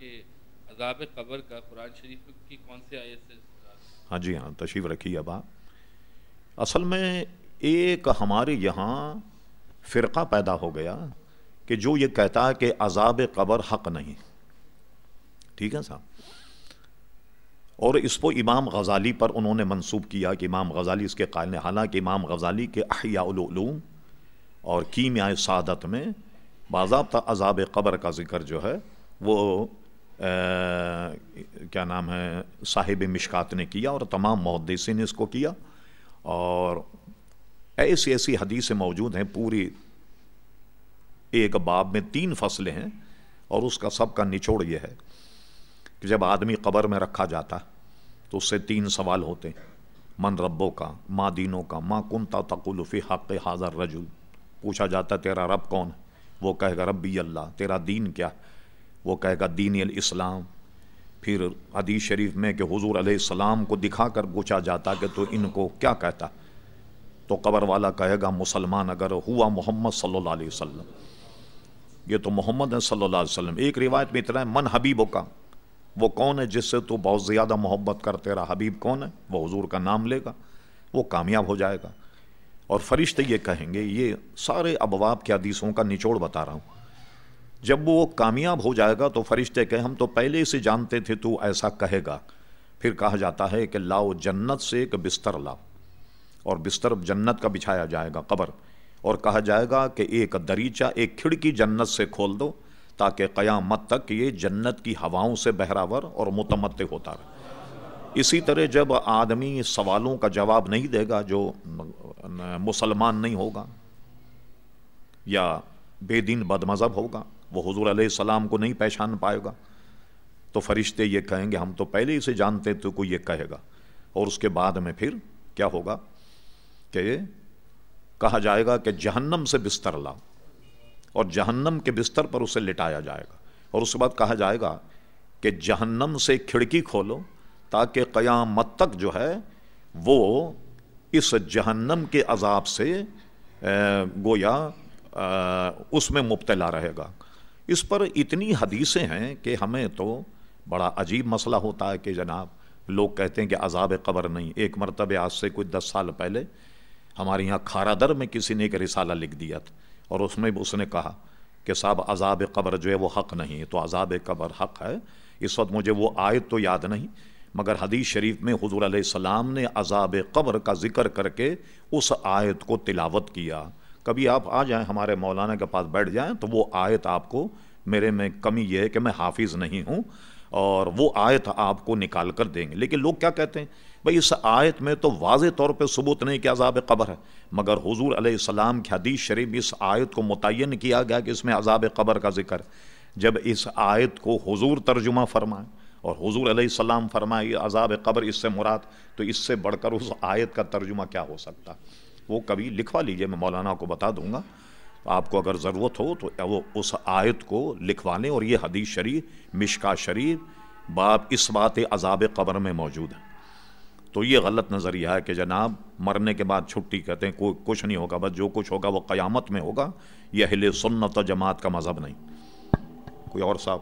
کہ عذاب قبر کا قرآن شریف کی کون سے آیت سے ہاں جی ہاں تشریف رکھیے اب آپ اصل میں ایک ہمارے یہاں فرقہ پیدا ہو گیا کہ جو یہ کہتا ہے کہ عذاب قبر حق نہیں۔ ٹھیک ہے صاحب۔ اور اس کو امام غزالی پر انہوں نے منسوب کیا کہ امام غزالی اس کے قائل نے حالانکہ امام غزالی کے احیاء العلوم اور کیمیاء سعادت میں باضابطہ عذاب قبر کا ذکر جو ہے وہ کیا نام ہے، صاحب مشکات نے کیا اور تمام محدثین نے اس کو کیا اور ایسی ایسی حدیثیں موجود ہیں، پوری ایک باب میں تین فصلیں ہیں اور اس کا سب کا نچوڑ یہ ہے کہ جب آدمی قبر میں رکھا جاتا تو اس سے تین سوال ہوتے ہیں، من ربوں کا ماں دینوں کا ماں کنتا تقول فی حق حاضر رجل۔ پوچھا جاتا تیرا رب کون وہ کہے گا، ربی اللہ، تیرا دین کیا؟ وہ کہے گا دین الاسلام۔ پھر حدیث شریف میں کہ حضور علیہ السلام کو دکھا کر پوچھا جاتا کہ تو ان کو کیا کہتا؟ تو قبر والا کہے گا مسلمان اگر ہوا محمد صلی اللہ علیہ وسلم۔ یہ تو محمد صلی اللہ علیہ وسلم۔ ایک روایت میں اتنا ہے، من حبیبوں کا وہ کون ہے جس سے تو بہت زیادہ محبت کر تیرا حبیب کون ہے؟ وہ حضور کا نام لے گا، وہ کامیاب ہو جائے گا۔ اور فرشتے یہ کہیں گے، یہ سارے ابواب کے حدیثوں کا نچوڑ بتا رہا ہوں۔ جب وہ کامیاب ہو جائے گا تو فرشتے کہیں ہم تو پہلے سے جانتے تھے، تو ایسا کہے گا۔ پھر کہا جاتا ہے کہ لاؤ جنت سے ایک بستر لاؤ، اور بستر جنت کا بچھایا جائے گا قبر۔ اور کہا جائے گا کہ ایک دریچہ، ایک کھڑکی جنت سے کھول دو، تاکہ قیامت تک یہ جنت کی ہواؤں سے بہراور اور متمد ہوتا رہے۔ اسی طرح جب آدمی سوالوں کا جواب نہیں دے گا، جو مسلمان نہیں ہوگا یا بے دین بد مذہب ہوگا وہ حضور علیہ السلام کو نہیں پہچان پائے گا۔ تو فرشتے یہ کہیں گے، ہم تو پہلے ہی سے جانتے تو کوئی یہ کہے گا۔ اور اس کے بعد میں پھر کیا ہوگا کہ کہا جائے گا کہ جہنم سے بستر لاؤ۔ اور جہنم کے بستر پر اسے لٹایا جائے گا۔ اور اس کے بعد کہا جائے گا کہ جہنم سے کھڑکی کھولو تاکہ قیامت تک جو ہے وہ اس جہنم کے عذاب سے گویا اس میں مبتلا رہے گا۔ اس پر اتنی حدیثیں ہیں کہ ہمیں تو بڑا عجیب مسئلہ ہوتا ہے کہ جناب لوگ کہتے ہیں کہ عذاب قبر نہیں، ایک مرتبہ آج سے کوئی دس سال پہلے ہمارے یہاں کھارا در میں کسی نے ایک رسالہ لکھ دیا تھا اور اس میں بھی اس نے کہا کہ صاحب عذاب قبر جو ہے وہ حق نہیں تو عذاب قبر حق ہے، اس وقت مجھے وہ آیت تو یاد نہیں، مگر حدیث شریف میں حضور علیہ السلام نے عذاب قبر کا ذکر کر کے اس آیت کو تلاوت کیا۔ کبھی آپ آ جائیں ہمارے مولانا کے پاس بیٹھ جائیں تو وہ آیت آپ کو میرے میں کمی یہ ہے کہ میں حافظ نہیں ہوں اور وہ آیت آپ کو نکال کر دیں گے۔ لیکن لوگ کیا کہتے ہیں؟ بھائی اس آیت میں تو واضح طور پہ ثبوت نہیں کہ عذاب قبر ہے، مگر حضور علیہ السلام کی حدیث شریف اس آیت کو متعین کیا گیا کہ اس میں عذاب قبر کا ذکر جب اس آیت کو حضور ترجمہ فرمائے اور حضور علیہ السلام فرمائے عذاب قبر اس سے مراد، تو اس سے بڑھ کر اس آیت کا ترجمہ کیا ہو سکتا؟ وہ کبھی لکھوا لیجیے، میں مولانا کو بتا دوں گا۔ آپ کو اگر ضرورت ہو تو وہ اس آیت کو لکھوا لیں اور یہ حدیث شریف، مشکا شریف، باپ اس بات عذاب قبر میں موجود ہے۔ تو یہ غلط نظریہ ہے کہ جناب مرنے کے بعد چھٹی کہتے ہیں، کوئی کچھ نہیں ہوگا، بس جو کچھ ہوگا وہ قیامت میں ہوگا۔ یہ اہل سنت و جماعت کا مذہب نہیں۔ کوئی اور صاحب؟